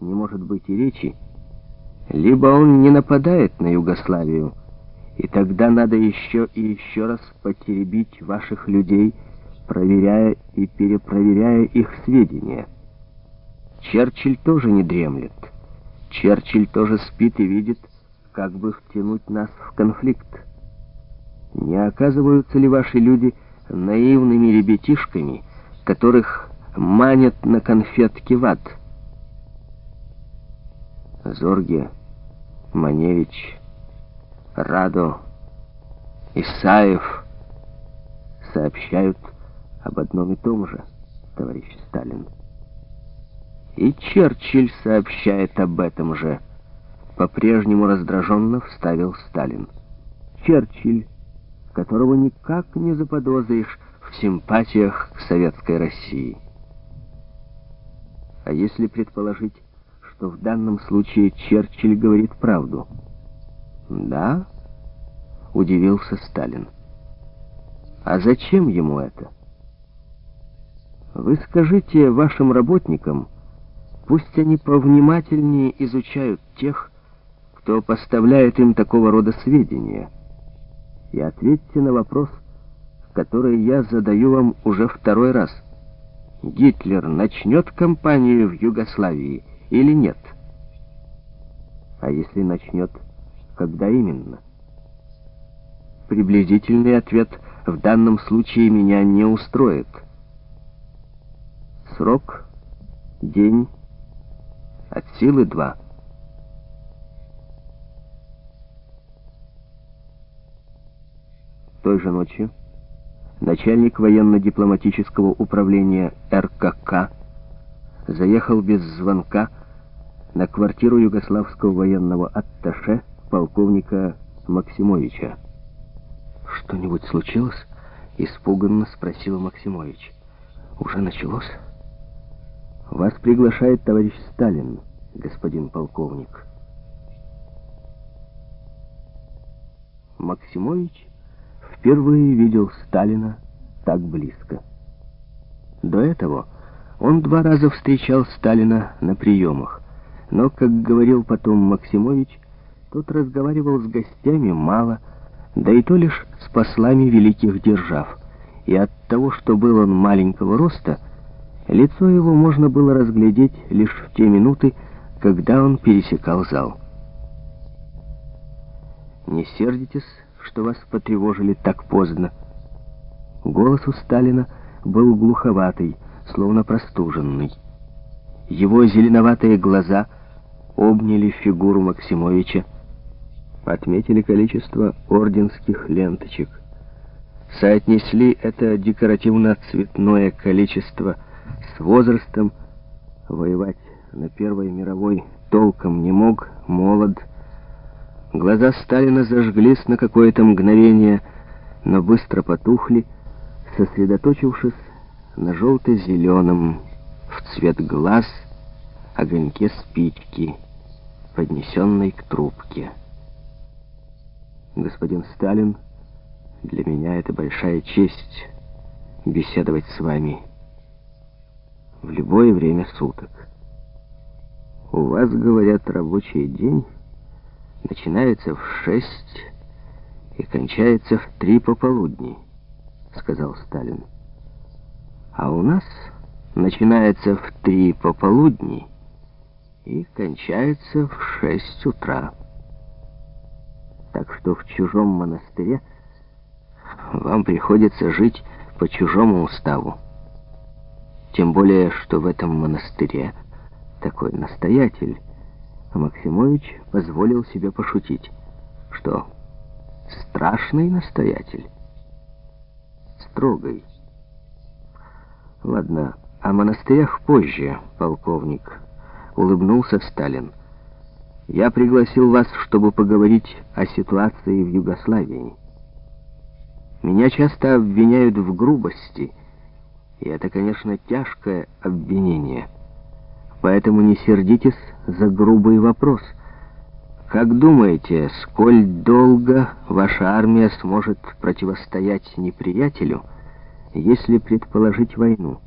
не может быть и речи, либо он не нападает на Югославию, и тогда надо еще и еще раз потеребить ваших людей, проверяя и перепроверяя их сведения. Черчилль тоже не дремлет. Черчилль тоже спит и видит, как бы втянуть нас в конфликт. Не оказываются ли ваши люди наивными ребятишками, которых манят на конфетки в ад? Зорге, Маневич, Радо, Исаев сообщают об одном и том же, товарищ Сталин. И Черчилль сообщает об этом же. По-прежнему раздраженно вставил Сталин. Черчилль, которого никак не заподозришь в симпатиях к советской России. А если предположить, что в данном случае Черчилль говорит правду? Да, удивился Сталин. А зачем ему это? Вы скажите вашим работникам, Пусть они повнимательнее изучают тех, кто поставляет им такого рода сведения. И ответьте на вопрос, который я задаю вам уже второй раз. Гитлер начнет кампанию в Югославии или нет? А если начнет, когда именно? Приблизительный ответ в данном случае меня не устроит. Срок, день, от силы два. Той же ночью начальник военно-дипломатического управления РКК заехал без звонка на квартиру югославского военного атташе полковника Максимовича. «Что-нибудь случилось?» — испуганно спросил Максимович. «Уже началось?» Вас приглашает товарищ Сталин, господин полковник. Максимович впервые видел Сталина так близко. До этого он два раза встречал Сталина на приемах, но, как говорил потом Максимович, тот разговаривал с гостями мало, да и то лишь с послами великих держав, и от того, что был он маленького роста, Лицо его можно было разглядеть лишь в те минуты, когда он пересекал зал. «Не сердитесь, что вас потревожили так поздно». Голос у Сталина был глуховатый, словно простуженный. Его зеленоватые глаза обняли фигуру Максимовича, отметили количество орденских ленточек, соотнесли это декоративно-цветное количество с возрастом, воевать на Первой мировой толком не мог, молод. Глаза Сталина зажглись на какое-то мгновение, но быстро потухли, сосредоточившись на желто-зеленом, в цвет глаз, огоньке спички, поднесенной к трубке. Господин Сталин, для меня это большая честь беседовать с вами в любое время суток. У вас, говорят, рабочий день начинается в шесть и кончается в три пополудни, сказал Сталин. А у нас начинается в три пополудни и кончается в шесть утра. Так что в чужом монастыре вам приходится жить по чужому уставу. Тем более, что в этом монастыре такой настоятель. Максимович позволил себе пошутить. Что, страшный настоятель? Строгой. Ладно, о монастырях позже, полковник. Улыбнулся Сталин. Я пригласил вас, чтобы поговорить о ситуации в Югославии. Меня часто обвиняют в грубости — и это, конечно, тяжкое обвинение. Поэтому не сердитесь за грубый вопрос. Как думаете, сколь долго ваша армия сможет противостоять неприятелю, если предположить войну?